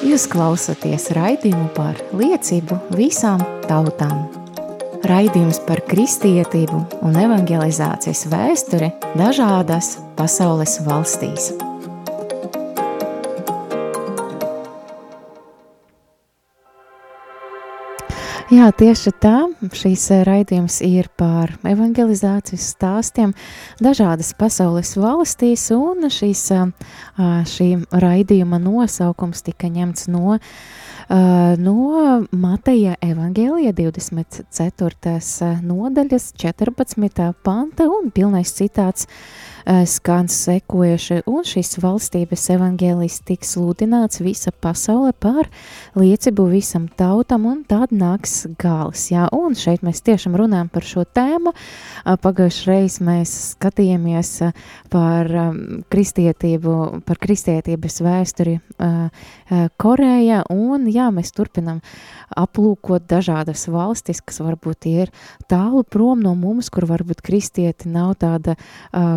Jūs klausāties raidījumu par liecību visām tautām. Raidījums par kristietību un evangelizācijas vēsturi dažādās pasaules valstīs. Jā, tieši tā. Šīs eh, raidījums ir par evangelizācijas stāstiem dažādas pasaules valstīs, un šīs, eh, šī raidījuma nosaukums tika ņemts no, no Mateja evangelija 24. nodaļas 14. panta un pilnais citāts Eh, skan sekojuši, un šīs valstības evaņģēlijs tiks sludināts visa pasaule par liecību visam tautam, un tad nāks gals. Jā, un šeit mēs tiešām runājam par šo tēmu. Eh, Pagājušajā reizē mēs skatījāmies eh, par kristietību, par kristietības vēsturi Korejā, un jā, mēs turpinam aplūkot dažādas valstis, kas varbūt ir tālu prom no mums, kur varbūt kristieti nav tāda uh,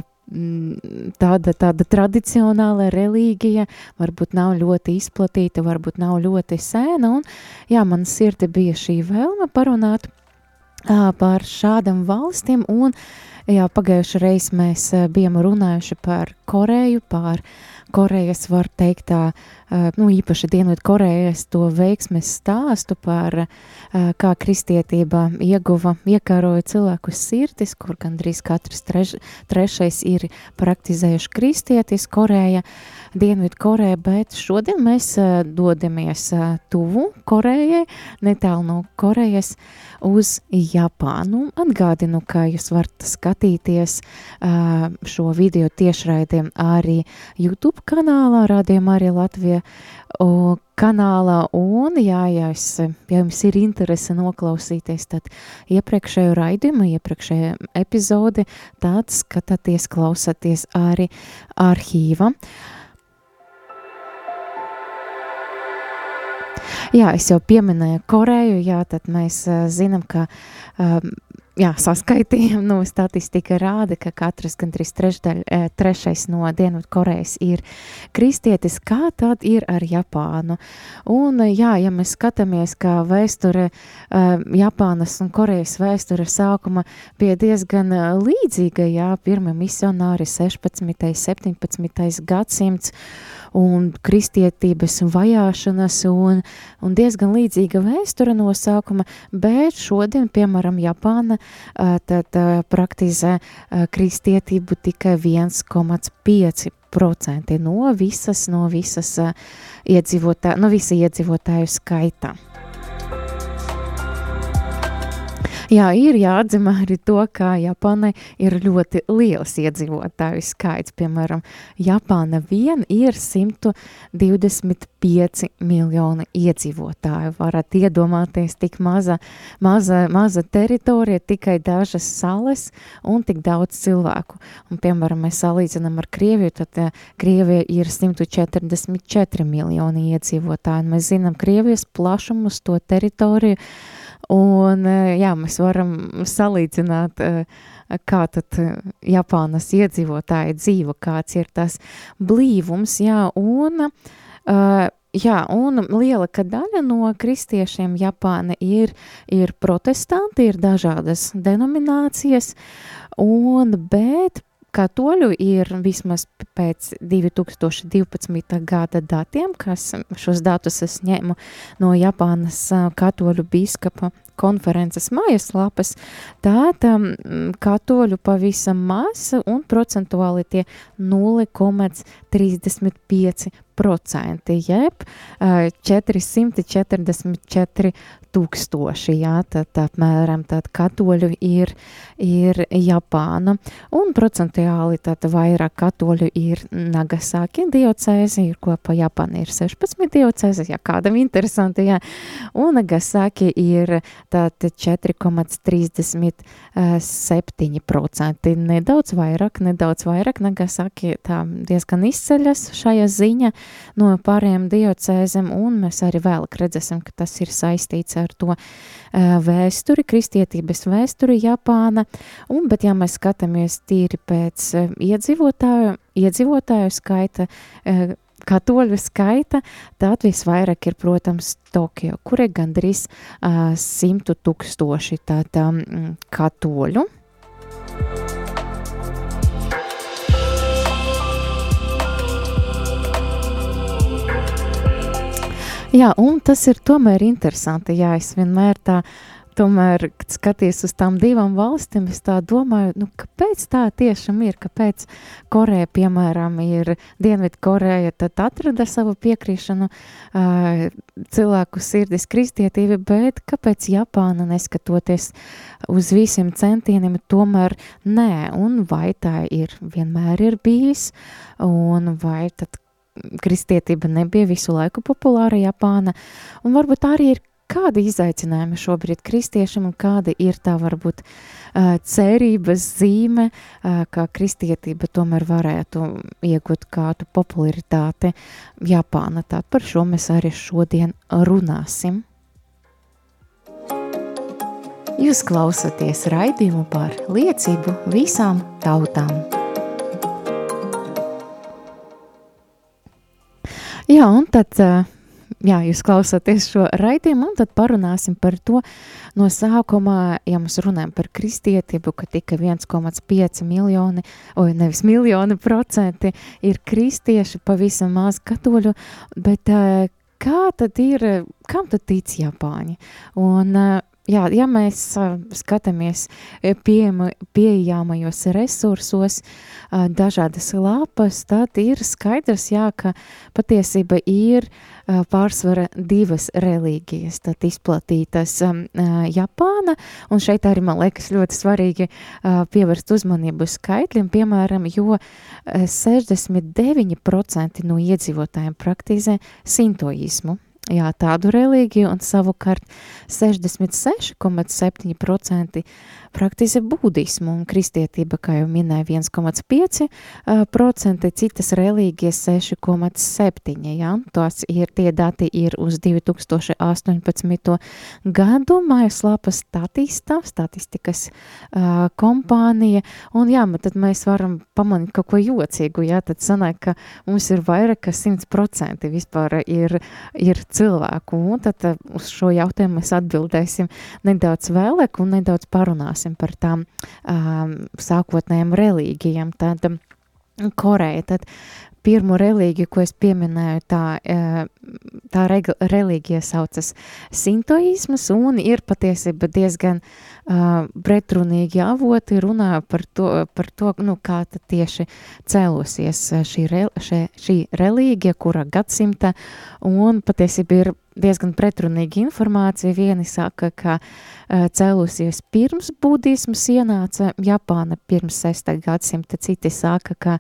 tāda, tāda tradicionāla reliģija, varbūt nav ļoti izplatīta, varbūt nav ļoti sēna, un jā, man sirdi bija šī vēlme parunāt uh, par šādam valstim, un jā, pagājuši reiz mēs bijām runājuši par Koreju, par Korejas, var teikt tā, nu īpaši Dienvidu Korejas to veiksmes stāstu par uh, kā kristietība ieguva, iekāroja cilvēku sirdis, kur gandrīz katrs treš, trešais ir praktizējuši kristietis Koreja, Dienvidu Koreja, bet šodien mēs dodamies tuvu Korejai, netālu no Korejas, uz Japānu. Atgādinu, ka jūs varat skatīties šo video tiešraidiem arī YouTube kanālā, rādījumā arī Latvija kanālā, un, jā, ja, es, ja jums ir interese noklausīties, tad iepriekšējo raidījumu, iepriekšējo epizodi, tad skatāties, klausāties arī arhīva. Jā, es jau pieminēju Koreju, jā, tad mēs zinām, ka um, jā, saskaitījumi, nu, statistika rāda, ka katrs gandrīz trešdaļ, e, trešais no Dienvidkorejas ir kristietis, kā tad ir ar Japānu. Un, jā, ja mēs skatāmies, kā vēsture, e, Japānas un Korejas vēsture sākuma bija diezgan līdzīga, jā, pirmie misionāri 16. 17. gadsimts, un kristietības vajāšanas un, un diezgan līdzīga vēsture no sākuma, bet šodien, piemēram, Japāna tad praktizē kristietību tikai 1,5% no visas, no visas iedzīvotā, no visa iedzīvotāju skaita. Jā, ir jāatzīmē arī to, ka Japānai ir ļoti liels iedzīvotāju skaits. Piemēram, Japāna vien ir 125 miljoni iedzīvotāju. Varat iedomāties tik maza, maza, maza teritorija, tikai dažas salas un tik daudz cilvēku. Un, piemēram, mēs salīdzinām ar Krieviju, tad uh, Krievija ir 144 miljoni iedzīvotāji. Mēs zinām Krievijas plašumus, to teritoriju, Un, eh, jā, mēs varam salīdzināt, eh, kā tad eh, Japānas iedzīvotāji dzīvo, kāds ir tas blīvums, jā, un, jā, un liela daļa no kristiešiem Japāna ir, ir protestanti, ir dažādas denominācijas, un, bet Katoļu ir vismaz pēc 2012. gada datiem, kas šos datus es ņēmu no Japānas katoļu biskapa konferences mājaslapas, tāda katoļu pavisam maz un procentuāli tie 0,35 procenti, jeb 444 tūkstoši, jā, tad apmēram tad katoļu ir, ir Japāna, un procentuāli tad vairāk katoļu ir Nagasaki diocēzi, ir kopā Japāna ir 16 diocēzi, ja kādam interesanti, jā, un Nagasaki ir tad 4,37%, nedaudz vairāk, nedaudz vairāk, Nagasaki tā diezgan izceļas šajā ziņa no pārējiem diocēzem, un mēs arī vēlāk redzēsim, ka tas ir saistīts ar to uh, vēsturi, kristietības vēsturi Japāna, un, bet ja mēs skatāmies tīri pēc uh, iedzīvotāju, iedzīvotāju skaita, katoļu skaita, tad visvairāk ir, protams, Tokio, kur ir gandrīz uh, simtu tūkstoši tātad um, katoļu. Jā, un tas ir tomēr interesanti, jā, es vienmēr tā tomēr, kad skaties uz tām divām valstīm, es tā domāju, nu, kāpēc tā tiešām ir, kāpēc Koreja, piemēram, ir Dienvidu Koreja, tad atrada savu piekrišanu uh, cilvēku sirdis kristietība, bet kāpēc Japāna, neskatoties uz visiem centieniem, tomēr nē, un vai tā ir vienmēr ir bijis, un vai tad kristietība nebija visu laiku populāra Japāna, un varbūt arī ir kādi izaicinājumi šobrīd kristiešiem un kāda ir tā varbūt cerības zīme, ka kristietība tomēr varētu iegūt kādu popularitāti Japāna. Tātad par šo mēs arī šodien runāsim. Jūs klausāties raidījumu par liecību visām tautām. Jā, un tad uh, jā, jūs klausāties šo raidījumu, un tad parunāsim par to no sākumā, ja mēs runājam par kristietību, ka tika 1,5 miljoni, vai nevis miljoni procenti ir kristieši, pavisam maz katoļu, bet kā tad ir, kam tad tic Japāņi? Un jā, ja mēs skatāmies pieejama, pieejamajos resursos, dažādas lapas, tad ir skaidrs, jā, ka patiesība ir pārsvara divas reliģijas, tad izplatītas Japāna, un šeit arī man liekas ļoti svarīgi pievērst uzmanību skaitļiem, piemēram, jo 69% no iedzīvotājiem praktizē sintoismu, jā, tādu reliģiju, un savukārt 66,7% praktizē budismu un kristietība, kā jau minēja, 1,5%, citas reliģijas 6,7%. Ja? Tās ir, tie dati ir uz 2018. gadu mājaslapa statista, statistikas uh, kompānija, un jā, tad mēs varam pamanīt kaut ko jocīgu, jā, tad sanāk, ka mums ir vairāk kā 100% vispār ir, ir cilvēku, un tad uz šo jautājumu mēs atbildēsim nedaudz vēlāk un nedaudz parunāsim runāsim par tām um, sākotnējām reliģijām, tad um, Koreja, tad pirmo reliģiju, ko es pieminēju, tā, tā reliģija saucas sintoismas un ir patiesība diezgan uh, pretrunīgi avoti runā par to, par to nu, kā tad tieši cēlosies šī, re, šī, šī reliģija, kura gadsimta, un patiesība ir diezgan pretrunīga informācija. Vieni saka, ka uh, cēlusies pirms budismas ienāca Japāna pirms 6. gadsimta, citi saka, ka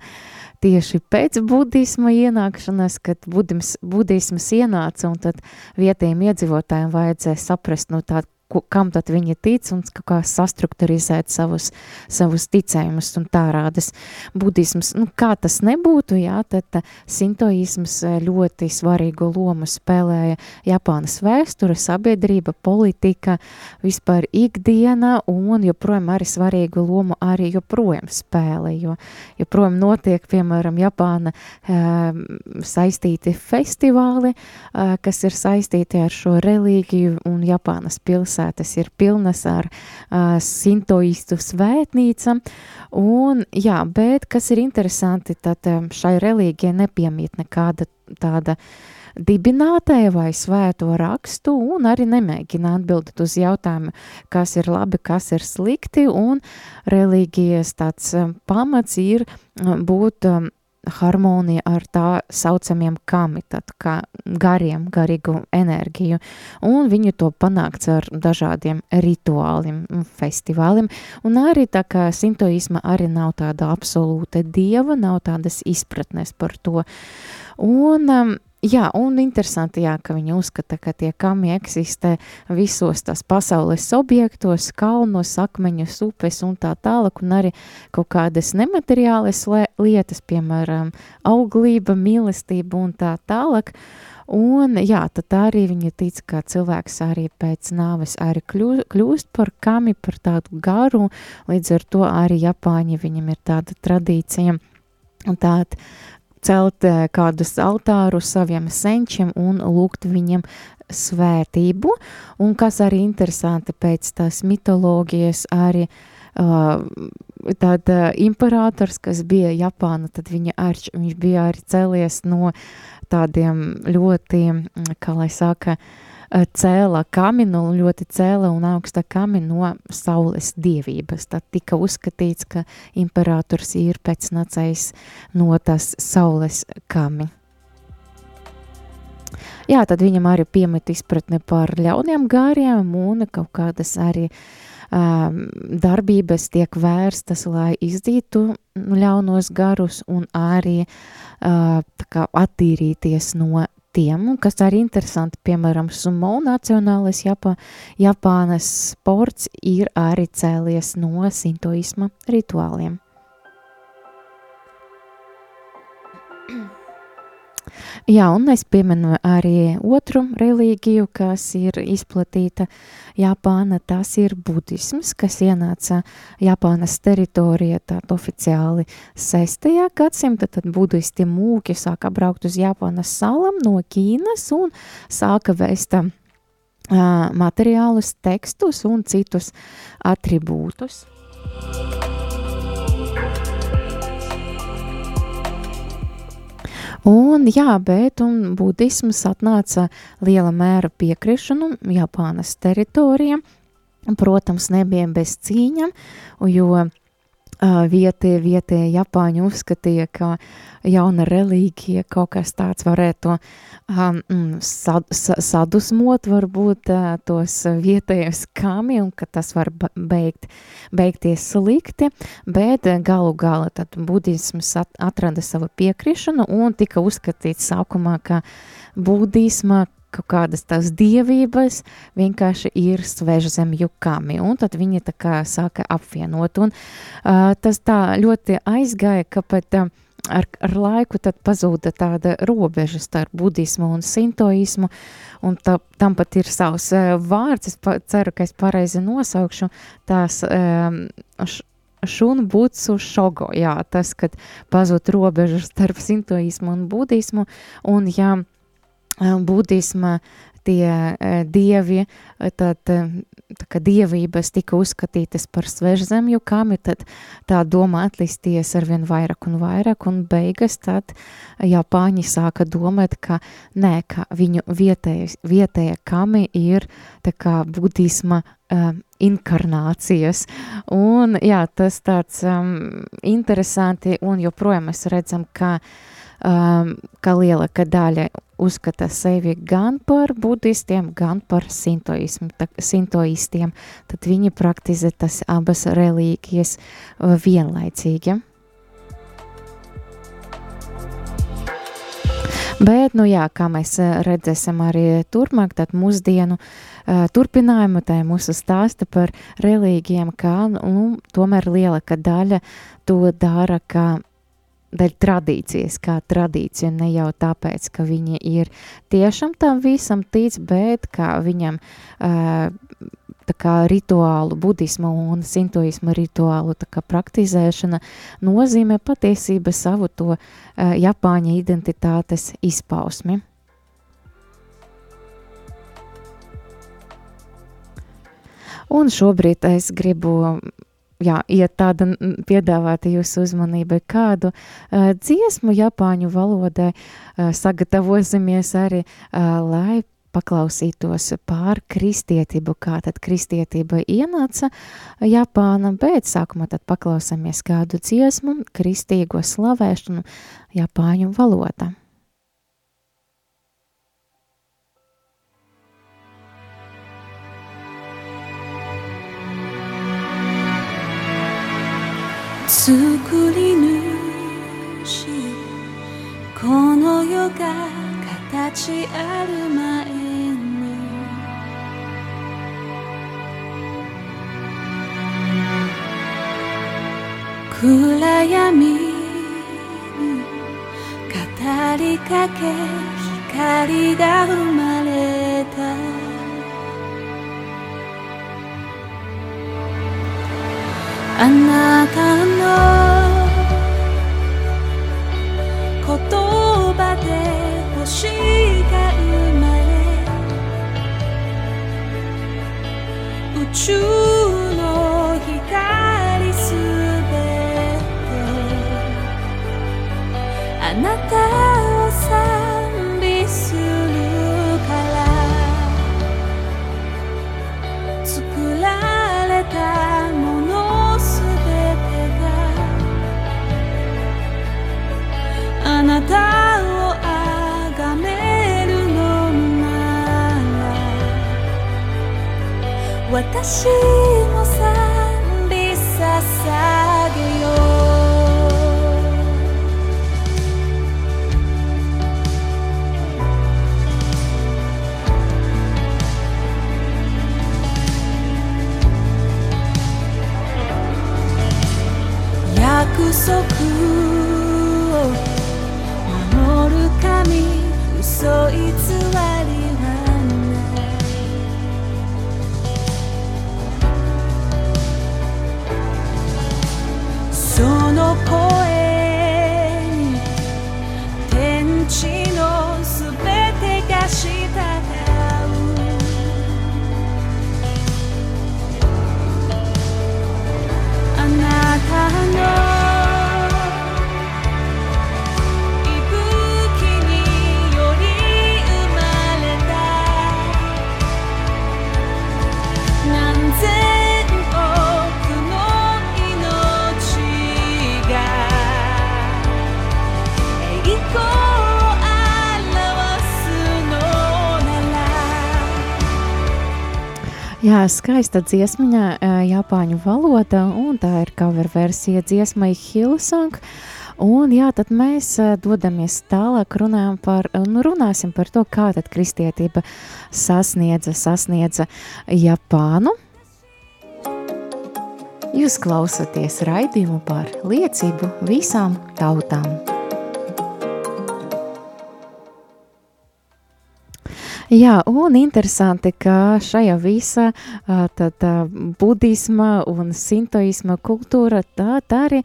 tieši pēc budisma ienākšanas, kad budisms, budismas ienāca un tad vietējiem iedzīvotājiem vajadzēja saprast, nu tā kam tad viņi tic un kā sastrukturizēt savus, savus ticējumus un tā rādas budisms. Nu, kā tas nebūtu, jā, tad sintoisms eh, ļoti svarīgu lomu spēlēja Japānas vēsture, sabiedrība, politika, vispār ikdiena un joprojām arī svarīgu lomu arī joprojām spēlē, jo joprojām notiek, piemēram, Japāna um, saistīti festivāli, uh, kas ir saistīti ar šo reliģiju un Japānas pilsētu pilsētas ir pilnas ar uh, sintoistu svētnīcam, un jā, bet kas ir interesanti, tad šai reliģijai nepiemīt nekāda tāda dibinātāja vai svēto rakstu, un arī nemēģina atbildēt uz jautājumu, kas ir labi, kas ir slikti, un reliģijas tāds pamats ir būt um, harmonija ar tā saucamiem kami, tad kā gariem, garīgu enerģiju, un viņu to panākts ar dažādiem rituāliem, festivāliem, un arī tā kā sintoisma arī nav tāda absolūta dieva, nav tādas izpratnes par to, un um, Jā, un interesanti, jā, ka viņi uzskata, ka tie kami eksistē visos tās pasaules objektos, kalnos, akmeņos, upes un tā tālāk, un arī kaut kādas nemateriālas lietas, piemēram, auglība, mīlestība un tā tālāk. Un jā, tad arī viņi tic, ka cilvēks arī pēc nāves arī kļūst, par kami, par tādu garu, līdz ar to arī Japāņi viņam ir tāda tradīcija. Un tāda celt kādus altārus saviem senčiem un lūgt viņiem svētību, un kas arī interesanti pēc tās mitoloģijas arī uh, tad uh, imperators, kas bija Japāna, tad viņa arč, viņš bija arī cēlies no tādiem ļoti, kā lai saka, uh, cēla kaminu, ļoti cēla un augsta kaminu no saules dievības. Tad tika uzskatīts, ka imperators ir pēcnācējs no tas saules kami. Jā, tad viņam arī piemet izpratne par ļauniem gāriem un kaut kādas arī um, darbības tiek vērstas, lai izdītu ļaunos garus un arī uh, kā, attīrīties no tiem, kas arī interesanti, piemēram, sumo nacionālais Japā, Japānas sports ir arī cēlies no sintoisma rituāliem. Jā, un es pieminu arī otru reliģiju, kas ir izplatīta Japāna, tas ir budisms, kas ienāca Japānas teritorijā tātad oficiāli 6. gadsimta, tad budisti mūki sāka braukt uz Japānas salam no Ķīnas un sāka vēst uh, materiālus, tekstus un citus atribūtus. Un, jā, bet un budisms atnāca liela mēra piekrišanu Japānas teritorijām. Protams, nebija bez cīņām, jo vietie, vietie Japāņi uzskatīja, ka jauna reliģija kaut kas tāds varētu um, sad, sadusmot varbūt tos vietējos kami un ka tas var beigt, beigties slikti, bet galu gala tad budisms at, atrada savu piekrišanu un tika uzskatīts sākumā, ka budisma kaut kādas tās dievības vienkārši ir svežzemju kami, un tad viņi tā kā sāka apvienot, un uh, tas tā ļoti aizgāja, ka pat uh, ar, ar laiku tad pazuda tāda robeža starp budismu un sintoismu, un tā, tam pat ir savs uh, vārds, es pa, ceru, ka es pareizi nosaukšu. Tās um, š, šunu būtsu šogo, jā, tas, kad pazūd robeža starp sintoismu un budismu, un jā, budisma tie dievi, tad tā kā dievības tika uzskatītas par svežzemju kami, tad tā doma atlisties arvien vairāk un vairāk, un beigas tad Japāņi sāka domāt, ka nē, ka viņu vietēja, vietēja kami ir tā kā budisma um, inkarnācijas, un jā, tas tāds um, interesanti, un joprojām mēs redzam, ka um, ka lielākā daļa uzskata sevi gan par budistiem, gan par sintoistiem, tad viņi praktizē tas abas reliģijas uh, vienlaicīgi. Bet, nu jā, kā mēs uh, redzēsim arī turpmāk, tad mūsdienu uh, turpinājumu tā mūsu stāsta par reliģijām, kā, nu, tomēr lielākā daļa to dara, ka dēļ tradīcijas, kā tradīcija, ne jau tāpēc, ka viņi ir tiešām tam visam tic, bet kā viņam uh, tā kā rituālu, budismu un sintoismu rituālu tā kā praktizēšana nozīmē patiesība savu to uh, Japāņa identitātes izpausmi. Un šobrīd es gribu jā, ja tāda piedāvāta jūsu uzmanībai kādu uh, dziesmu Japāņu valodai, uh, sagatavosimies arī, uh, lai paklausītos pār kristietību, kā tad kristietība ienāca Japāna, bet sākumā tad paklausāmies kādu dziesmu, kristīgo slavēšanu Japāņu valodā. 作り主この世が形ある前に。暗闇に語りかけ光が生まれた。あなたの言葉で星が生まれ宇宙の光すべて。あなた私もさ Jā, skaista dziesmiņa, Japāņu valoda, un tā ir cover versija dziesmai Hillsong. Un jā, tad mēs dodamies tālāk, runājam par, nu, runāsim par to, kā tad kristietība sasniedza, sasniedza Japānu. Jūs klausāties raidījumu par liecību visām tautām. Jā, un interesanti, ka šajā visa tad, budisma un sintoisma kultūra tā, tā arī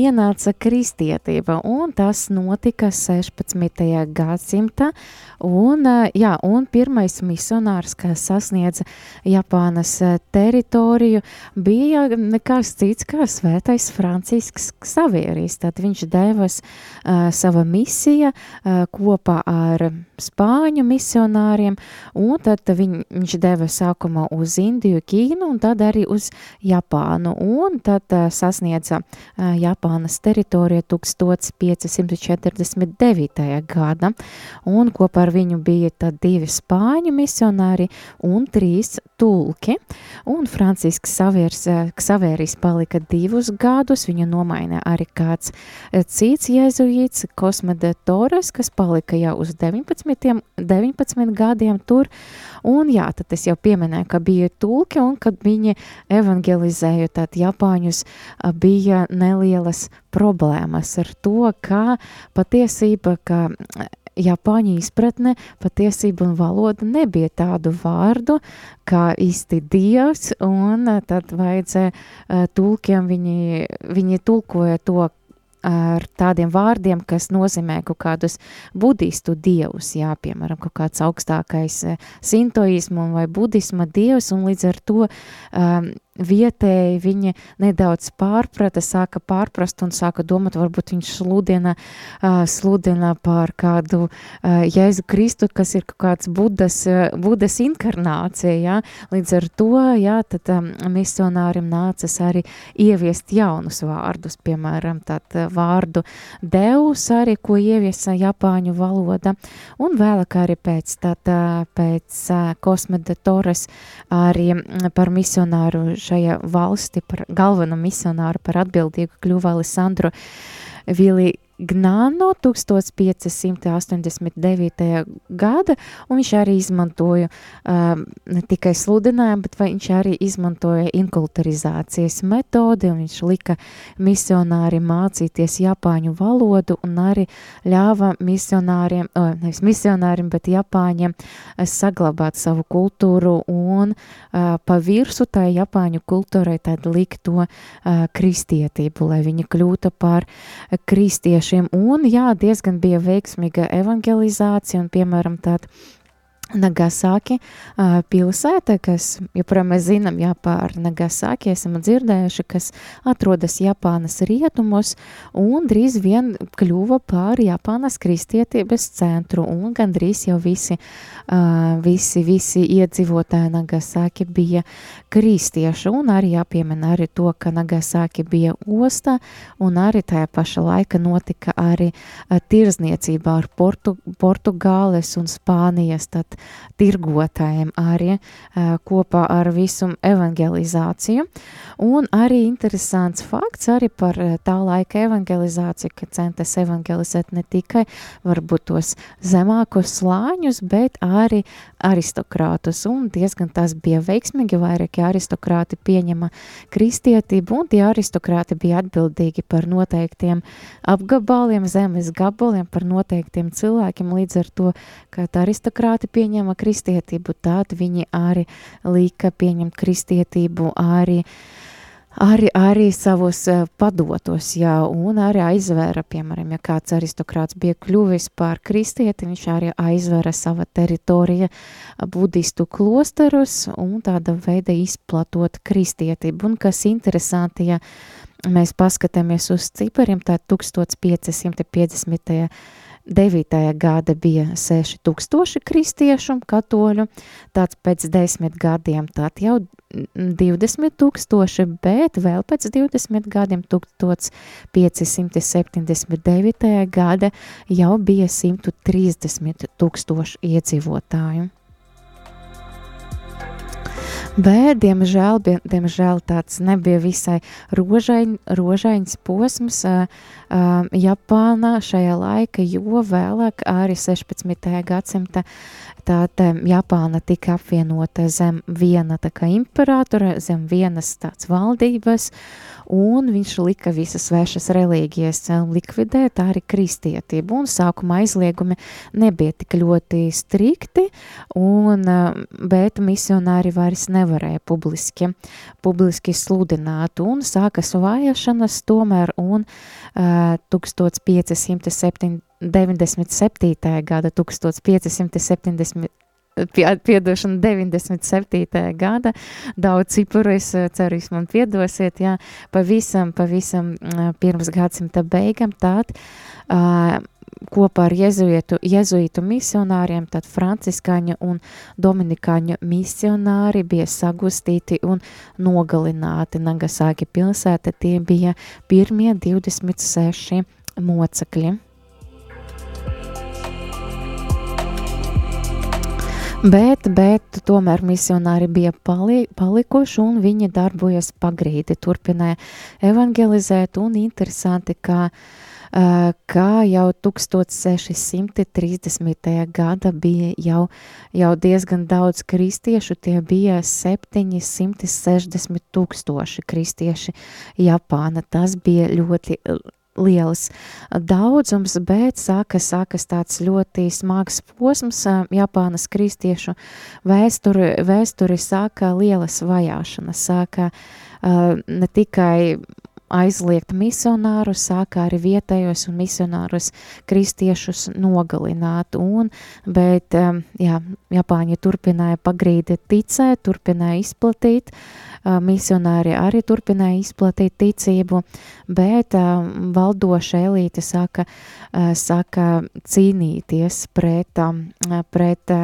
ienāca kristietība, un tas notika 16. gadsimta, un, jā, un pirmais misionārs, kas sasniedza Japānas teritoriju, bija nekas cits kā svētais Francisks Savieris, tad viņš devas uh, sava misija uh, kopā ar spāņu misionāriem, un tad viņ, viņš deva sākumā uz Indiju, Ķīnu un tad arī uz Japānu, un tad uh, sasniedza uh, Japānas teritoriju 1549. gada, un kopā ar viņu bija tad divi spāņu misionāri un trīs tulki, un Francisks Savieris, Savieris palika divus gadus, viņu nomaina arī kāds cits jezuīts, Kosmede Torres, kas palika jau uz 19 19, 19 gadiem tur. Un jā, tad es jau pieminēju, ka bija tulki un kad viņi evangelizēja tad Japāņus, bija nelielas problēmas ar to, ka patiesība, ka Japāņu izpratne, patiesība un valoda nebija tādu vārdu kā īsti dievs, un tad vajadzēja tulkiem, viņi, viņi tulkoja to, ar tādiem vārdiem, kas nozīmē kaut kādus budistu dievus, jā, piemēram, kaut kāds augstākais sintoismu vai budisma dievs, un līdz ar to um, vietēji viņi nedaudz pārprata, sāka pārprast un sāka domāt, varbūt viņš sludina, uh, sludina par kādu uh, Jēzu Kristu, kas ir kaut kāds budas, uh, budas inkarnācija, jā, līdz ar to, jā, tad um, misionārim nācas arī ieviest jaunus vārdus, piemēram, tad uh, vārdu deus arī, ko ieviesa Japāņu valoda, un vēlāk arī pēc, tad, uh, pēc uh, Kosmeda Torres arī par misionāru šajā valsti par galveno misionāru, par atbildīgu kļuva Alessandro Vili Gnāno 1589. gada, un viņš arī izmantoja um, ne tikai sludinājumu, bet viņš arī izmantoja inkulturizācijas metodi, un viņš lika misionāri mācīties japāņu valodu un arī ļāva misionāriem, uh, nevis misionāriem, bet japāņiem saglabāt savu kultūru un uh, pa virsu tai japāņu kultūrai tad likt to uh, kristietību, lai viņi kļūtu par kristiešiem, un jā, diezgan bija veiksmīga evangelizācija, un piemēram tāda Nagasaki pilsēta, kas, joprojām mēs zinām, jā, par Nagasaki esam dzirdējuši, kas atrodas Japānas rietumos un drīz vien kļuva par Japānas kristietības centru un gandrīz jau visi, visi, visi iedzīvotāji Nagasaki bija kristieši. Un arī jāpiemina arī to, ka Nagasaki bija osta un arī tajā paša laika notika arī tirzniecība ar Portu, Portugāles un Spānijas, tad tirgotājiem arī kopā ar visu evangelizāciju. Un arī interesants fakts arī par tā laika evangelizāciju, ka centas evangelizēt ne tikai varbūt tos zemākos slāņus, bet arī aristokrātus. Un diezgan tas bija veiksmīgi, vairāki aristokrāti pieņema kristietību, un tie aristokrāti bija atbildīgi par noteiktiem apgabaliem, zemes gabaliem, par noteiktiem cilvēkiem, līdz ar to, ka aristokrāti pieņēma kristietību, tad viņi arī lika pieņemt kristietību arī arī, arī savus uh, padotos, jā, un arī aizvēra, piemēram, ja kāds aristokrāts bija kļuvis par kristieti, viņš arī aizvēra sava teritorija budistu klosterus un tāda veida izplatot kristietību, un kas interesanti, ja mēs paskatāmies uz cipariem, tā 1550. 9. gada bija 6000 kristiešu katoļu, tāds pēc 10 gadiem tad jau 20 tūkstoši, bet vēl pēc 20 gadiem 1579. gada jau bija 130 tūkstoši iedzīvotāju. Bet, diemžēl, diemžēl tāds nebija visai rožain, rožains posms uh, uh, Japānā šajā laika, jo vēlāk arī 16. gadsimta tāda Japāna tika apvienota zem viena tā kā imperatora, zem vienas tāds valdības, un viņš lika visas svešas reliģijas likvidēt, arī kristietību, un sākuma aizliegumi nebija tik ļoti strikti, un, bet misionāri vairs nevarēja publiski, publiski sludināt, un sākas vājašanas tomēr, un uh, 1507 97. gada 1570 piedošana 97. gada, daudz cipuru, es ceru, jūs man piedosiet, jā, pavisam, pavisam pirms gadsimta beigam, tād uh, kopā ar jezuitu, jezuitu misionāriem, tad franciskaņu un dominikāņu misionāri bija sagustīti un nogalināti Nagasaki pilsēta, tie bija pirmie 26 mocekļi. Bet, bet tomēr misionāri bija pali, palikuši un viņi darbojas pagrīdi, turpināja evangelizēt un interesanti, ka, uh, kā jau 1630. gada bija jau, jau diezgan daudz kristiešu, tie bija 760 tūkstoši kristieši Japāna. Tas bija ļoti liels daudzums, bet sāka, sākas tāds ļoti smags posms Japānas kristiešu vēsturi, vēsturi sāka lielas vajāšanas, sāka uh, ne tikai aizliegt misionārus, sāka arī vietējos un misionārus kristiešus nogalināt, un, bet, jā, Japāņi turpināja pagrīdi ticēt, turpināja izplatīt, uh, misionāri arī turpināja izplatīt ticību, bet valdoša elīte saka, saka cīnīties pret, pret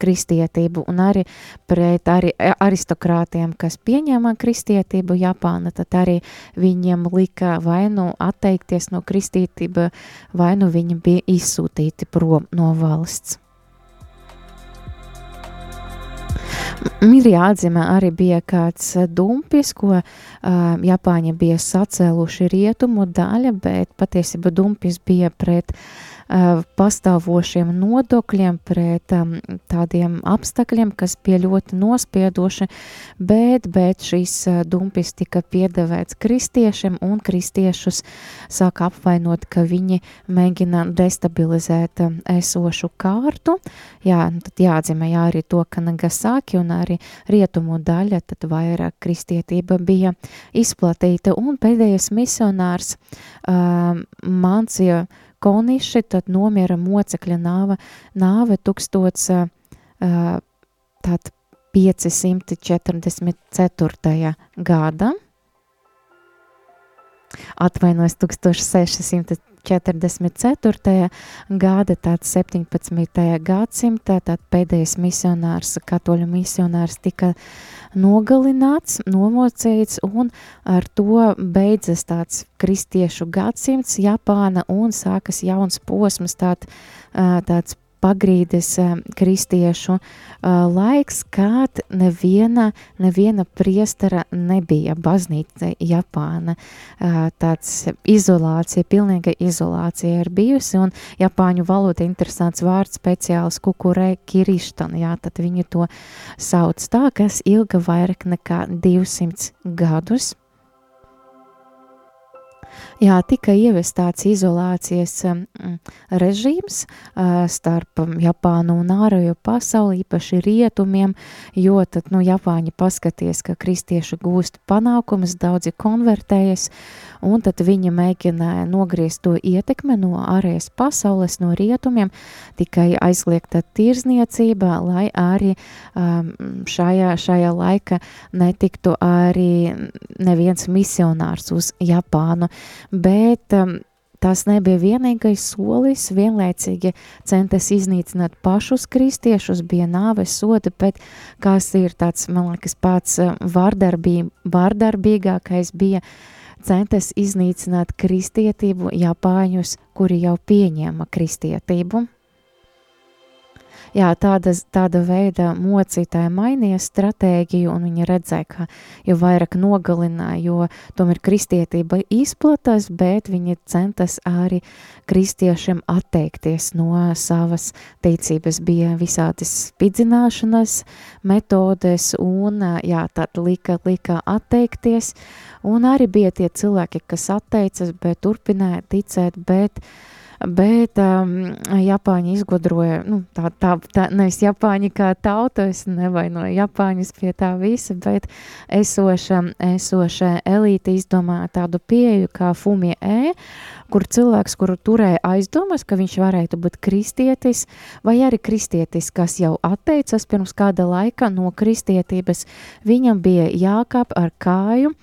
kristietību un arī pret arī aristokrātiem, kas pieņēma kristietību Japāna, tad arī viņiem lika vai nu atteikties no kristietība, vai nu viņi bija izsūtīti prom no valsts. Ir jāatzīmē, arī bija kāds dumpis, ko uh, Japāņi bija sacēluši rietumu daļa, bet patiesībā dumpis bija pret Uh, pastāvošiem nodokļiem, pret tādiem apstākļiem, kas bija ļoti nospiedoši, bet, bet šīs dumpis tika piedevēts kristiešiem un kristiešus sāka apvainot, ka viņi mēģina destabilizēt esošu kārtu. Jā, tad jāatzīmē jā, arī to, ka Nagasaki un arī rietumu daļa, tad vairāk kristietība bija izplatīta un pēdējais misionārs uh, mācīja Koniši tad nomira mocekļa nāve 1000, tātad 544. gada, atvainojas 1600. 44. gada, tāds 17. gadsimta, tad pēdējais misionārs, katoļu misionārs tika nogalināts, nomocīts, un ar to beidzas tāds kristiešu gadsimts Japāna un sākas jauns posms, tād, tāds pagrīdes eh, kristiešu eh, laiks, kad neviena, neviena priestara nebija baznīca Japāna. Eh, tāds izolācija, pilnīga izolācija ir bijusi, un Japāņu valoda interesants vārds speciāls kukurē kirištan, jā, tad viņi to sauc tā, kas ilga vairāk nekā 200 gadus. Jā, tika ievies tāds izolācijas um, režīms uh, starp Japānu un ārējo pasauli, īpaši rietumiem, jo tad, nu, Japāņi paskaties, ka kristieši gūst panākumus, daudzi konvertējas, un tad viņi mēģināja nogriezt to ietekme no ārējas pasaules, no rietumiem, tikai aizliegta tirzniecība, lai arī um, šajā, šajā laika netiktu arī neviens misionārs uz Japānu bet um, tas nebija vienīgais solis, vienlaicīgi centas iznīcināt pašus kristiešus, bija nāves sodi, bet kas ir tāds, man liekas, pats um, vārdarbī, vārdarbīgākais bija centas iznīcināt kristietību Japāņus, kuri jau pieņēma kristietību jā, tāda, tāda veida mocītāji mainīja stratēģiju, un viņi redzēja, ka jo vairāk nogalināja, jo tomēr kristietība izplatās, bet viņi centas arī kristiešiem atteikties no savas ticības. Bija visādas spidzināšanas metodes, un jā, tad lika, lika atteikties, un arī bija tie cilvēki, kas atteicas, bet turpināja ticēt, bet uh, bet um, Japāņi izgudroja, nu, tā, tā, tā, nevis Japāņi kā tauta, es nevainoju Japāņus pie tā visa, bet esoša, esoša elīte izdomāja tādu pieju kā Fumie E, kur cilvēks, kuru turēja aizdomas, ka viņš varētu būt kristietis, vai arī kristietis, kas jau atteicas pirms kāda laika no kristietības, viņam bija jākāp ar kāju,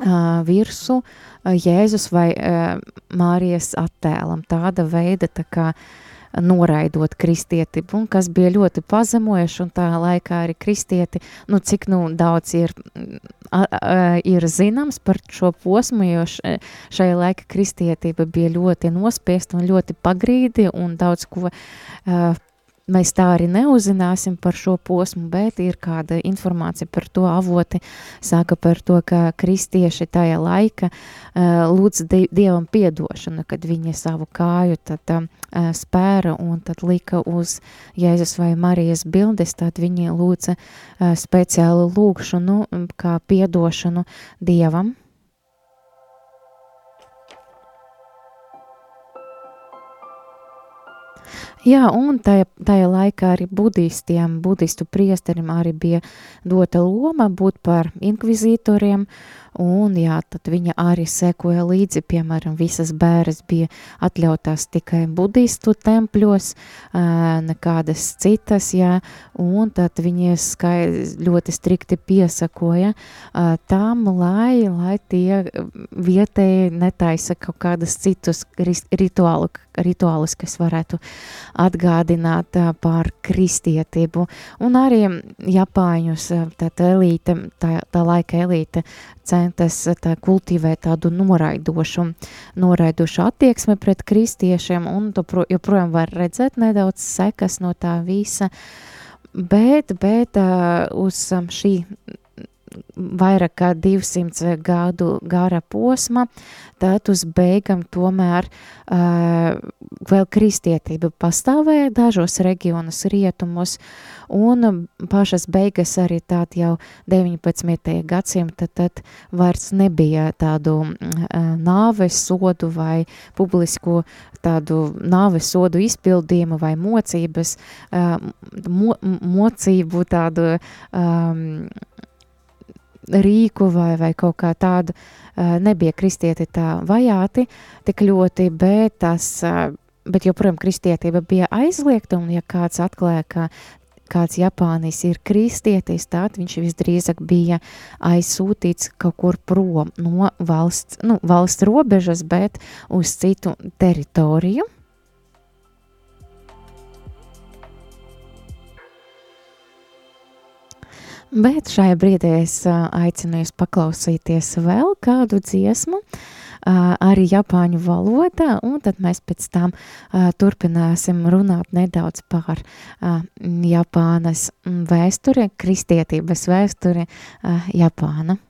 uh, virsmu uh, Jēzus vai uh, Mārijas attēlam, tāda veida tā kā noraidot kristietību, un kas bija ļoti pazemojuši, un tā laikā arī kristieti, nu cik nu daudz ir, a, a, ir zināms par šo posmu, jo šajā laika kristietība bija ļoti nospiesta un ļoti pagrīdi, un daudz ko uh, Mēs tā arī neuzzināsim par šo posmu, bet ir kāda informācija par to avoti, saka par to, ka kristieši tajā laika uh, lūdz Dievam piedošanu, kad viņi savu kāju tad spēra un tad lika uz Jēzus vai Marijas bildes, tad viņi lūdza speciālu lūgšanu kā piedošanu Dievam. Jā, un tajā, tajā laikā arī budistiem, budistu priesterim arī bija dota loma būt par inkvizītoriem, un jā, tad viņa arī sekoja līdzi, piemēram, visas bēres bija atļautās tikai budistu tempļos, nekādas citas, jā, un tad viņi skai ļoti strikti piesakoja tam, lai, lai tie vietēji netaisa kaut kādas citus rituālu, rituālus, kas varētu atgādināt par kristietību. Un arī Japāņus, tā elīte, tā, tā laika elīte centas tā, kultivēt tādu noraidošu, noraidošu attieksmi pret kristiešiem, un to pro, joprojām var redzēt nedaudz sekas no tā visa, bet, bet uz šī vairāk kā 200 gadu gara posma, tad uz beigām tomēr uh, vēl kristietība pastāvēja dažos reģionos rietumos, un pašas beigas arī tād jau 19. gadsimta, tad vairs nebija tādu uh, nāves sodu vai publisku tādu nāves sodu izpildījumu vai mocības, uh, mo, mocību tādu um, rīku vai, vai kaut kā tādu, nebija kristieti tā vajāti tik ļoti, bet tas, bet joprojām kristietība bija aizliegta, un ja kāds atklāja, ka kāds Japānis ir kristietis, tad viņš visdrīzāk bija aizsūtīts kaut kur prom no valsts, nu, valsts robežas, bet uz citu teritoriju. Bet šajā brīdī es aicinu jūs paklausīties vēl kādu dziesmu, arī japāņu valodā, un tad mēs pēc tam turpināsim runāt nedaudz par Japānas vēsturi, kristietības vēsturi Japāna.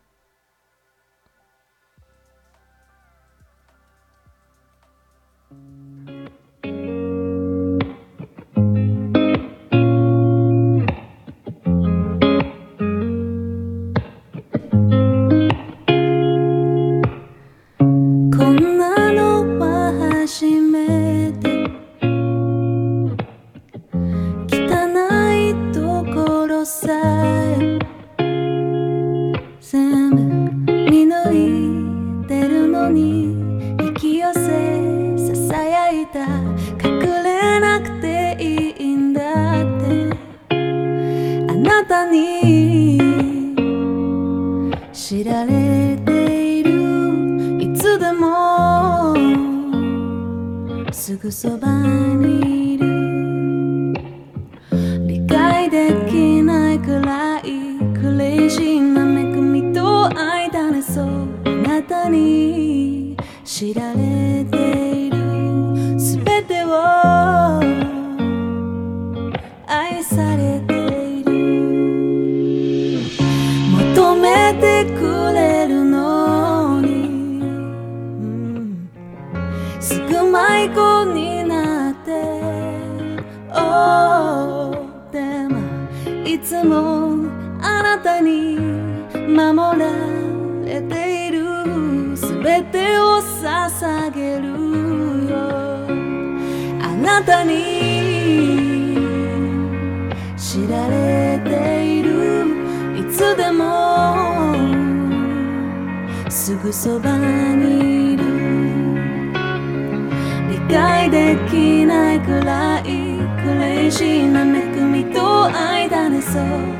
ぐそばに守られているすべてを捧げるよあなたに知られているいつでもすぐそばにいる。理解できないくらいクレイジーな恵みと間だねそう。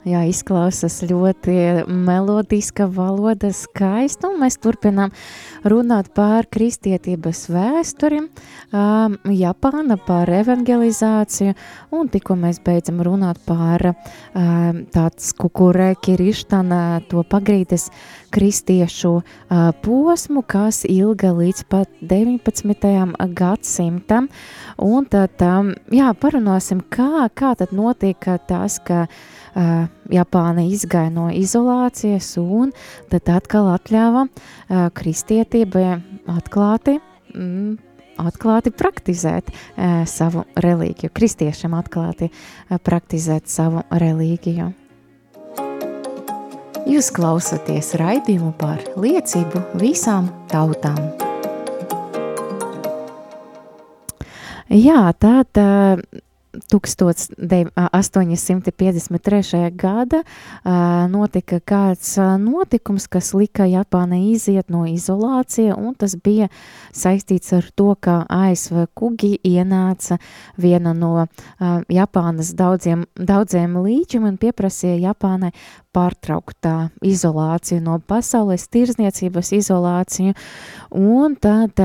Jā, izklausās ļoti melodiska valoda, skaista. Mēs turpinām runāt par kristietības vēsturi, um, Japāna, par evangelizāciju. Un tikko mēs beidzam runāt par um, tāds kukurēki rištana, to pagrīdes kristiešu uh, posmu, kas ilga līdz pat 19. gadsimtam. Un tad, um, jā, parunāsim, kā, kā tad notika tas, ka uh, Japāna izgāja no izolācijas un tad atkal atļāva uh, kristietībai atklāti, mm, atklāti praktizēt uh, savu reliģiju, kristiešiem atklāti uh, praktizēt savu reliģiju. Jūs klausāties raidījumu par liecību visām tautām. Jā, tā, tā 1853. gada notika kāds notikums, kas lika Japānai iziet no izolācija, un tas bija saistīts ar to, ka ASV kugi ienāca viena no Japānas daudziem, daudziem līķiem un pieprasīja Japānai pārtraukt izolāciju no pasaules tirzniecības izolāciju, un tad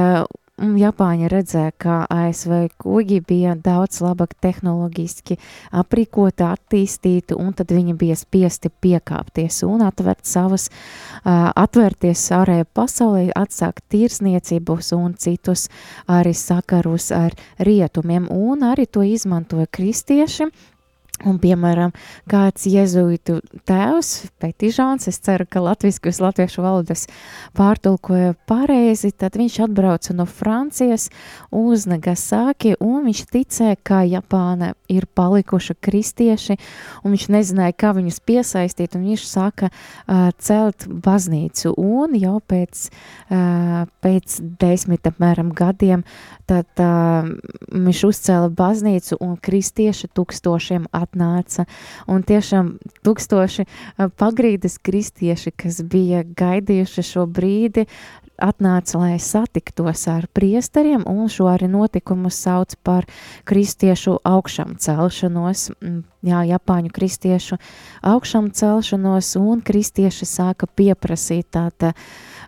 Japāņi redzēja, ka ASV kuģi bija daudz labāk tehnoloģiski aprīkoti, attīstīti, un tad viņi bija spiesti piekāpties un atvērt savas, uh, atvērties ārējai pasaulē, atsākt tirsniecības un citus arī sakarus ar rietumiem, un arī to izmantoja kristieši, Un, piemēram, kāds jēzuītu tēvs, Petižāns, es ceru, ka latvisku uz latviešu valodas pārtulkoja pareizi, tad viņš atbrauca no Francijas uz Nagasaki, un viņš ticēja, ka Japāna ir palikuša kristieši, un viņš nezināja, kā viņus piesaistīt, un viņš sāka uh, celt baznīcu, un jau pēc, uh, pēc desmit apmēram gadiem, tad uh, viņš uzcēla baznīcu, un kristieši tūkstošiem atbrauca atnāca. Un tiešām tūkstoši pagrīdes kristieši, kas bija gaidījuši šo brīdi, atnāca, lai satiktos ar priesteriem, un šo arī notikumu sauc par kristiešu augšām celšanos. Mm, jā, Japāņu kristiešu augšām celšanos, un kristieši sāka pieprasīt tātad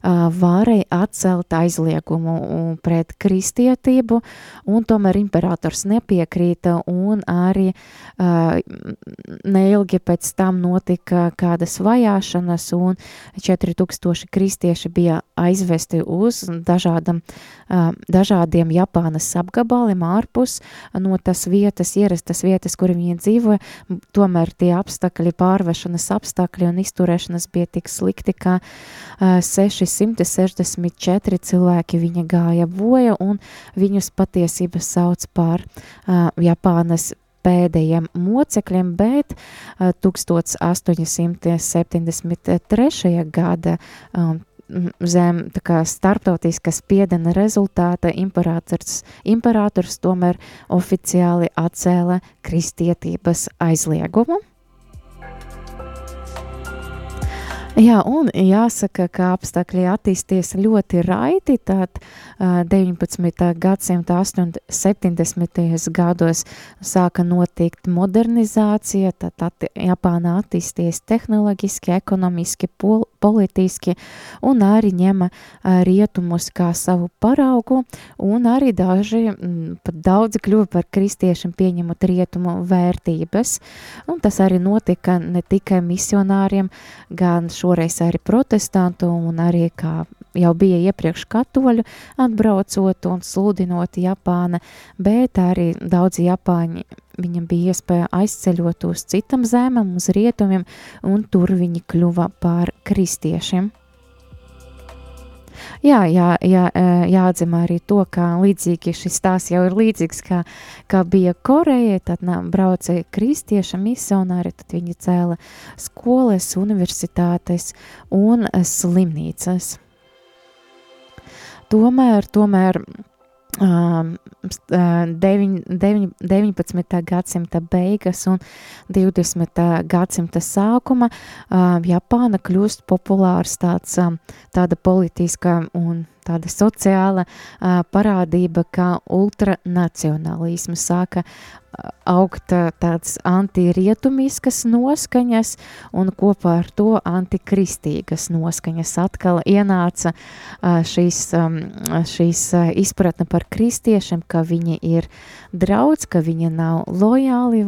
vārai atcelt aizliegumu pret kristietību, un tomēr imperators nepiekrīta, un arī neilgi pēc tam notika kādas vajāšanas, un 4000 kristieši bija aizvesti uz dažādam, dažādiem Japānas apgabaliem ārpus no tas vietas, ierastas vietas, kur viņi dzīvoja, tomēr tie apstākļi, pārvešanas apstākļi un izturēšanas bija tik slikti, ka 6 164 cilvēki viņa gāja boja, un viņus patiesībā sauc par uh, Japānas pēdējiem mocekļiem, bet uh, 1873. gada um, zem kā, starptautiskā spiediena rezultāta imperators, imperators tomēr oficiāli atcēla kristietības aizliegumu. Jā, un jāsaka, ka apstākļi attīstīsies ļoti raiti. Tad 19. gadsimta 70. gados sāka notikt modernizācija, tad at, Japāna attīstījies tehnoloģiski, ekonomiski, pol, politiski un arī ņema rietumus kā savu paraugu, un arī daži, pat daudzi kļuva par kristiešiem pieņemot rietumu vērtības. Un tas arī notika ne tikai misionāriem, gan šo šoreiz arī protestantu un arī, kā jau bija iepriekš katoļu, atbraucot un sludinot Japāna, bet arī daudzi Japāņi viņam bija iespēja aizceļot uz citam zemam, uz rietumiem, un tur viņi kļuva par kristiešiem. Jā, jā, jā, jāatzīm arī to, ka līdzīgi šis stāsts jau ir līdzīgs, kā, kā bija Koreja, tad nā, brauca kristieša misionāri, tad viņi cēla skolas, universitātes un slimnīcas. Tomēr, tomēr 9, 9, 19. gadsimta beigas un 20. gadsimta sākuma Japāna kļūst populārs tāds, tāda politiska un tāda sociāla uh, parādība, kā ultranacionālisms sāka augt tādas antirietumiskas noskaņas, un kopā ar to antikristīgas noskaņas atkal ienāca šīs, šīs izpratne par kristiešiem, ka viņi ir draudz, ka viņi nav lojāli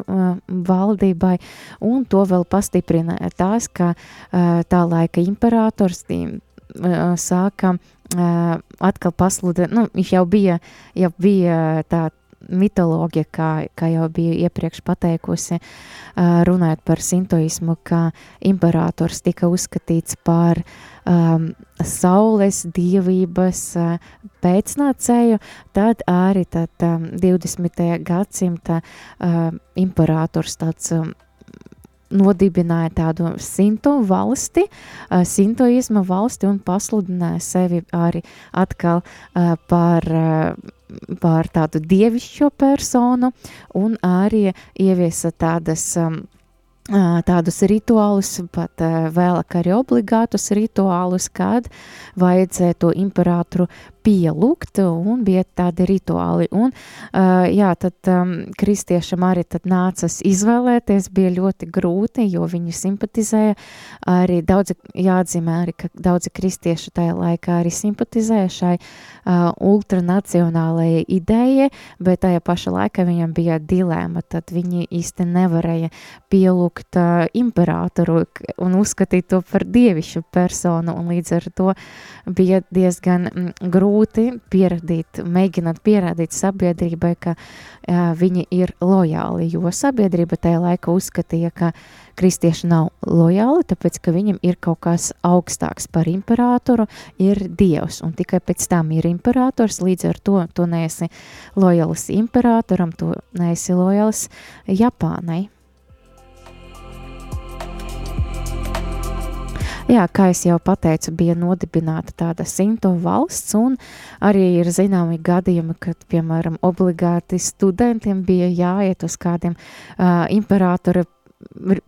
valdībai, un to vēl pastiprināja tās, ka tā laika imperators sāka atkal pasludina, nu, viņš jau bija, jau bija tā mitoloģija, kā, kā jau biju iepriekš pateikusi, runājot par sintoismu, ka imperators tika uzskatīts par um, saules dievības uh, pēcnācēju, tad arī tad, um, 20. gadsimta uh, imperators tāds um, nodibināja tādu sinto valsti, uh, sintoisma valsti un pasludināja sevi arī atkal uh, par, uh, par tādu dievišķo personu un arī ieviesa tādas um, tādus rituālus, pat vēlāk arī obligātus rituālus, kad vajadzēja to imperatoru pielūgt, un bija tādi rituāli. Un, uh, jā, tad um, kristiešam arī tad nācas izvēlēties, bija ļoti grūti, jo viņi simpatizēja. Arī daudzi, jāatzīmē arī, ka daudzi kristieši tajā laikā arī simpatizēja šai uh, ultranacionālajai idejai, bet tajā paša laikā viņam bija dilēma, tad viņi īsti nevarēja pielūgt uh, imperatoru un uzskatīt to par dievišu personu, un līdz ar to bija diezgan mm, grūti grūti pieradīt, mēģināt pierādīt sabiedrībai, ka uh, viņi ir lojāli, jo sabiedrība tajā laikā uzskatīja, ka kristieši nav lojāli, tāpēc, ka viņam ir kaut kas augstāks par imperatoru, ir dievs, un tikai pēc tam ir imperators, līdz ar to tu neesi lojāls imperatoram, tu neesi lojāls Japānai. Jā, kā jau pateicu, bija nodibināta tāda simto valsts, un arī ir zināmi gadījumi, kad, piemēram, obligāti studentiem bija jāiet uz kādiem uh, imperatora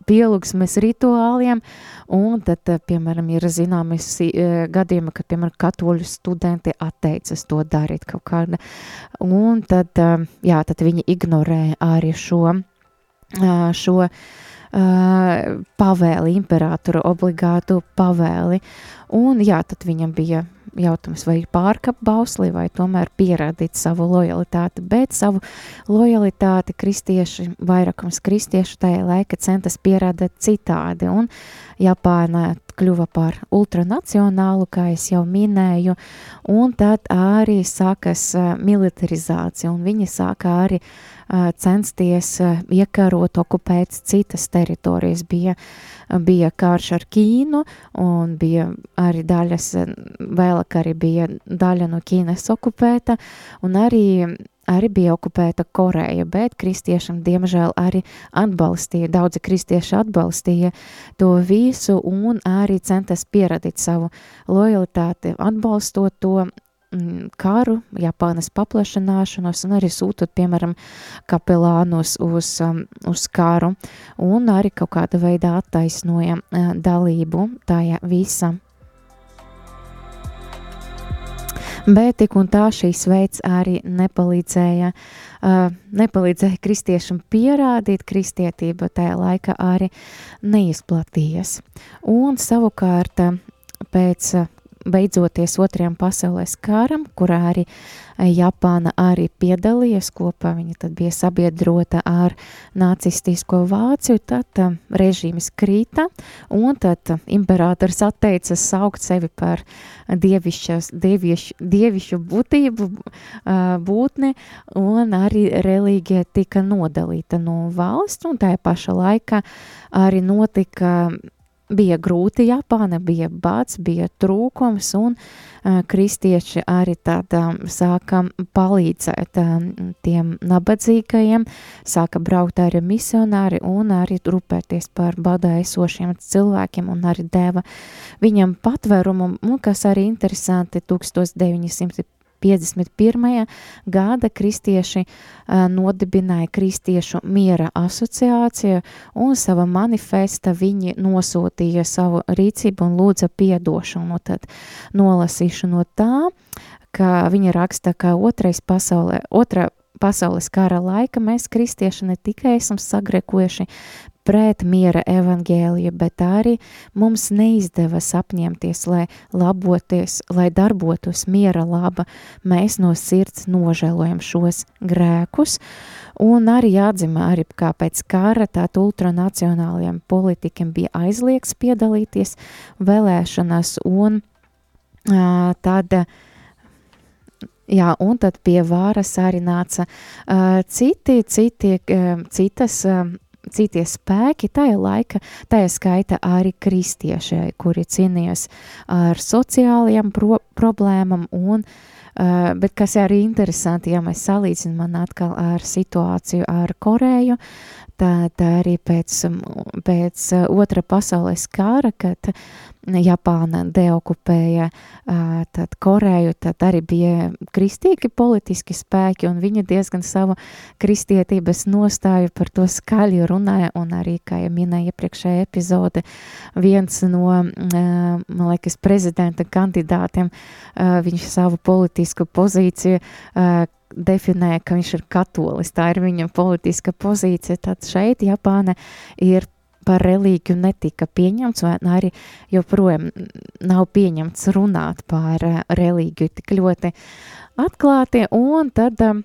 pielūgsmes rituāliem, un tad, piemēram, ir zināmi gadījumi, kad, piemēram, katoļu studenti atteicas to darīt kaut kāda, un tad, jā, tad viņi ignorē arī šo, šo pavēli, imperatoru obligātu pavēli, un jā, tad viņam bija jautājums, vai pārkāpt bausli, vai tomēr pierādīt savu lojalitāti, bet savu lojalitāti kristieši, vairākums kristiešu tajā laika centas pierādīt citādi, un Japāna kļuva par ultranacionālu, kā es jau minēju, un tad arī sākas militarizācija, un viņi sāka arī uh, censties uh, iekarot, okupēt citas teritorijas. Bija, bija karš ar Ķīnu, un bija arī daļas, vēlāk arī bija daļa no Ķīnas okupēta, un arī arī bija okupēta Koreja, bet kristiešiem diemžēl arī atbalstīja, daudzi kristieši atbalstīja to visu un arī centas pieradīt savu lojalitāti, atbalstot to mm, karu, Japānas paplašanāšanos un arī sūtot, piemēram, kapelānus uz, um, uz karu un arī kaut kāda veidā attaisnoja uh, dalību tajā visam. Bet tik un tā šīs veids arī nepalīdzēja, uh, nepalīdzēja kristiešiem pierādīt, kristietība tajā laikā arī neizplatījās. Un savukārt pēc beidzoties otrajam pasaules kāram, kurā arī Japāna arī piedalījās kopā, viņa tad bija sabiedrota ar nacistisko Vāciju, tad uh, režīms krīta, un tad uh, imperators atteica saukt sevi par dievišķas, dievišu, dievišu būtību, būtni, un arī reliģija tika nodalīta no valsts, un tajā paša laikā arī notika bija grūti Japāna, bija bats, bija trūkums, un uh, kristieši arī tad um, sāka palīdzēt um, tiem nabadzīgajiem, sāka braukt arī misionāri un arī rūpēties par badā esošiem cilvēkiem un arī deva viņam patvērumu, un kas arī interesanti 1900 51. gada kristieši uh, nodibināja Kristiešu miera asociāciju un sava manifesta viņi nosūtīja savu rīcību un lūdza piedošanu. Tad nolasīšu no tā, ka viņa raksta, ka otrais pasaulē, otra pasaules kara laika mēs kristieši ne tikai esam sagrekojuši, pret miera evangēliju, bet arī mums neizdevas apņemties, lai laboties, lai darbotos miera laba, mēs no sirds nožēlojam šos grēkus, un arī jāatzīmē arī kā pēc kara tāt ultranacionālajiem politikiem bija aizliegts piedalīties vēlēšanās, un uh, tad Jā, un tad pie vāras arī nāca uh, citi, citi, uh, citas uh, citie spēki tajā laika, tajā skaita arī kristieši, kuri cīnījās ar sociālajām pro problēmām un Uh, bet kas arī interesanti, ja mēs salīdzinām atkal ar situāciju ar Koreju, tad arī pēc, pēc otra pasaules kara, kad Japāna deokupēja tad Koreju, tad arī bija kristīgi politiski spēki, un viņa diezgan savu kristietības nostāju par to skaļi runāja, un arī, kā jau minēja iepriekšējā epizode, viens no, man liekas, prezidenta kandidātiem, viņš savu politisku pozīciju definē, ka viņš ir katolis, tā ir viņa politiska pozīcija, tad šeit Japāna ir par reliģiju netika pieņemts, vai arī joprojām nav pieņemts runāt par eh, reliģiju tik ļoti atklāti, un tad, uh,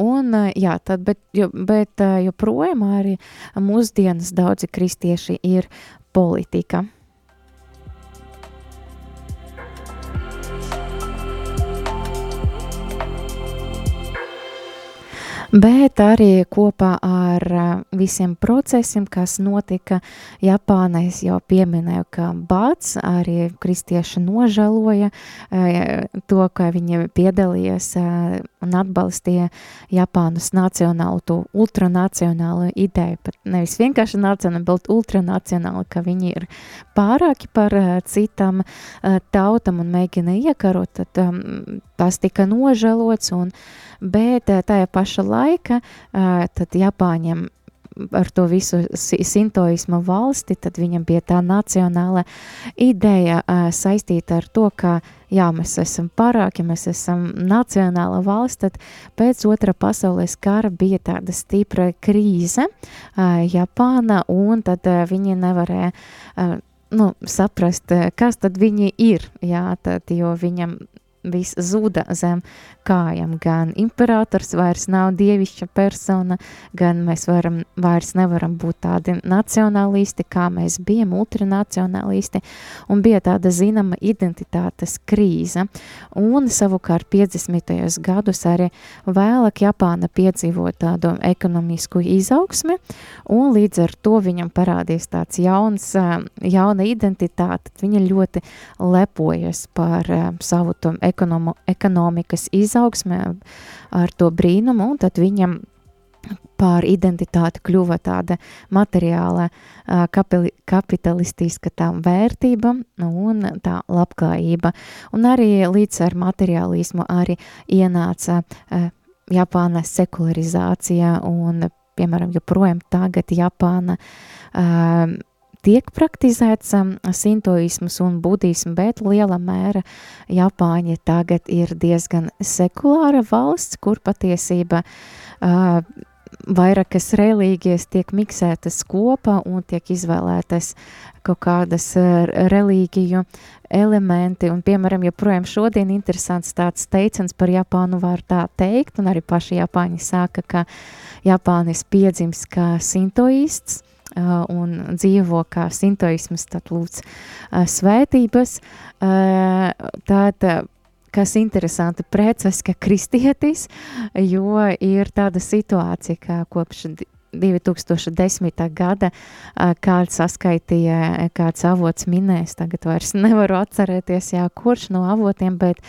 un, jā, tad, bet, jo, bet joprojām arī mūsdienas daudzi kristieši ir politika. Bet arī kopā ar visiem procesiem, kas notika Japānā. Es jau pieminēju, ka Bāts arī kristieši nožēloja to, ka viņi piedalījās un atbalstīja Japānas nacionālu, to ultranacionālu ideju, pat nevis vienkārši nacionālu, bet ultranacionālu, ka viņi ir pārāki par citam tautam un mēģina iekarot, tad tas tika nožēlots un bet tajā paša laika tad Japāņiem ar to visu sintoismu valsti, tad viņam bija tā nacionāla ideja saistīta ar to, ka jā, mēs esam parāki, mēs esam nacionāla valsts, tad pēc otra pasaules kara bija tāda stipra krīze Japāna, un tad viņi nevarēja nu, saprast, kas tad viņi ir, jā, tad, jo viņam viss zuda zem kājām. Gan imperators vairs nav dievišķa persona, gan mēs varam, vairs nevaram būt tādi nacionālisti, kā mēs bijām, ultranacionālisti, un bija tāda zināma identitātes krīze. Un savukārt 50. gadus arī vēlāk Japāna piedzīvo tādu ekonomisku izaugsmi, un līdz ar to viņam parādīs tāds jauns, jauna identitāte. Viņa ļoti lepojas par savu to ekonomu, ekonomikas izaugsmē ar to brīnumu, un tad viņam pār identitāti kļuva tāda materiāla, kapitalistiska tā vērtība un tā labklājība. Un arī līdz ar materiālismu arī ienāca Japāna sekularizācija un, piemēram, joprojām tagad Japāna tiek praktizēts um, sintoisms un budisms, bet liela mēra Japāņi tagad ir diezgan sekulāra valsts, kur patiesība uh, vairākas reliģijas tiek miksētas kopā un tiek izvēlētas kaut kādas uh, reliģiju elementi, un, piemēram, joprojām šodien interesants tāds teiciens par Japānu var tā teikt, un arī paši Japāņi saka, ka Japānis piedzims kā sintoists, un dzīvo kā sintoismas, tad lūdz uh, svētības. Uh, tad, kas interesanti, preces, ka kristietis, jo ir tāda situācija, ka kopš 2010. gada kāds saskaitīja, kāds avots minēs, tagad vairs nevaru atcerēties, jā, kurš no avotiem, bet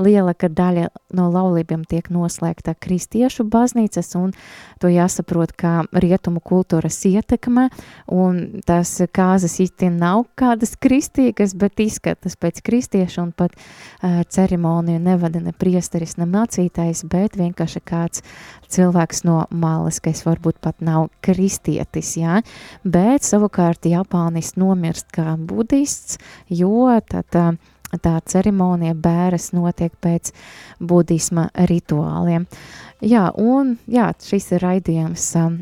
lielāka daļa no laulībiem tiek noslēgta kristiešu baznīcas, un to jāsaprot, kā rietumu kultūras ietekme, un tas kāzas īsti nav kādas kristīgas, bet izskatas pēc kristiešu, un pat uh, ceremoniju nevada ne priesteris, ne mācītājs, bet vienkārši kāds cilvēks no malas, kas varbūt pat nav kristietis, jā, bet savukārt Japānis nomirst kā budists, jo tad tā ceremonija bēras notiek pēc budisma rituāliem. Jā, un jā, šis ir raidījums um,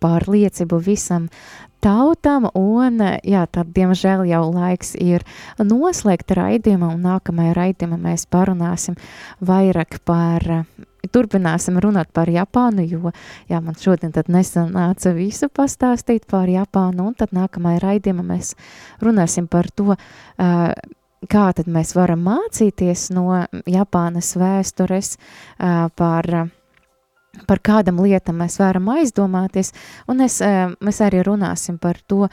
par liecību visam tautam, un jā, tad, diemžēl, jau laiks ir noslēgt raidījumu, un nākamajā raidījumā mēs parunāsim vairāk par turpināsim runāt par Japānu, jo jā, man šodien tad nesanāca visu pastāstīt par Japānu, un tad nākamajā raidījumā mēs runāsim par to, uh, kā tad mēs varam mācīties no Japānas vēstures uh, par, par kādam lietam mēs varam aizdomāties, un es, uh, mēs arī runāsim par to,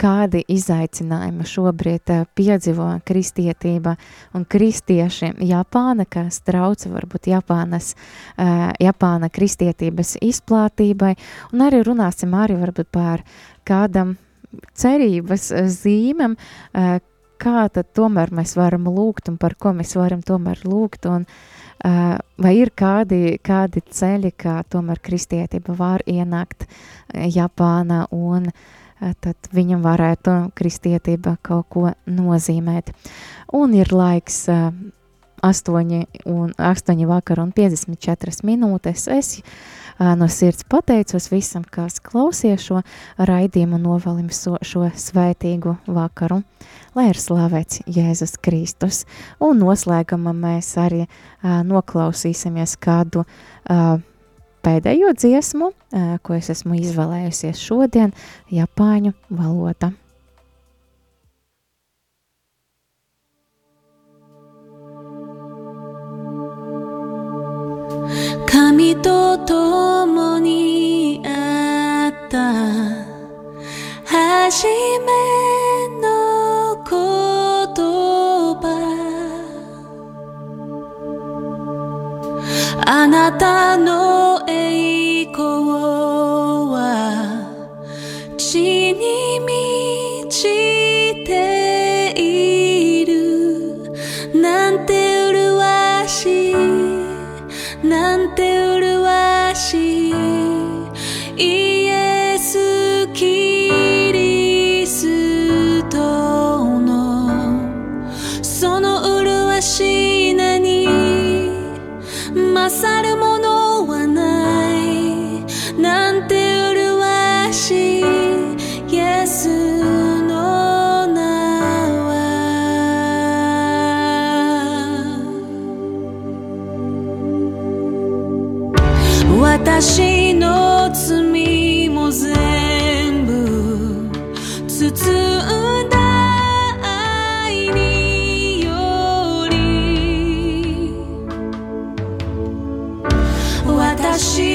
kādi izaicinājumi šobrīd uh, piedzīvo kristietība un kristieši Japāna, kas trauca varbūt Japānas, Japāna kristietības izplātībai, un arī runāsim arī varbūt par kādam cerības zīmēm, kā tad tomēr mēs varam lūgt un par ko mēs varam tomēr lūgt un uh, vai ir kādi, kādi ceļi, kā tomēr kristietība var ienākt Japānā un uh, tad viņam varētu kristietība kaut ko nozīmēt. Un ir laiks uh, 8 un 8 vakar un 54 minūtes. Es no sirds pateicos visam, kas klausies šo raidījumu novalim so, šo svētīgu vakaru lai ir slavēts Jēzus Kristus. Un noslēgumā mēs arī noklausīsimies kādu pēdējo dziesmu, ko es esmu izvēlējusies šodien, Japāņu valoda. 波と共にあった。初めの言葉。あなたの栄光は血に一。she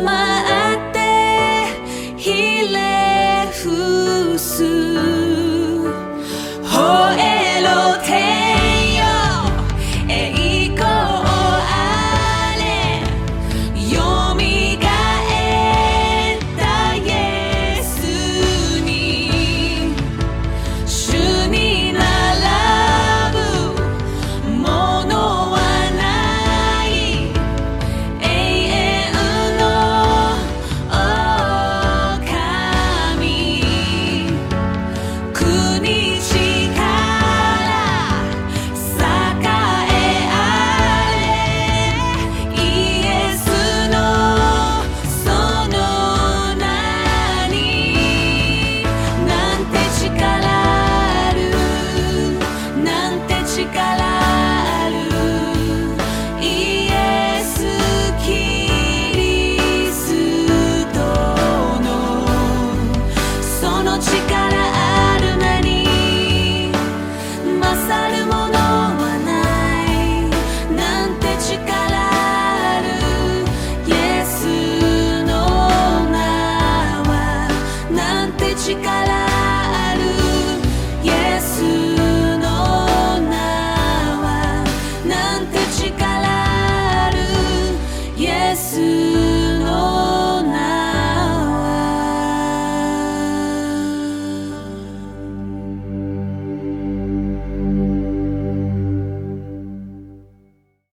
my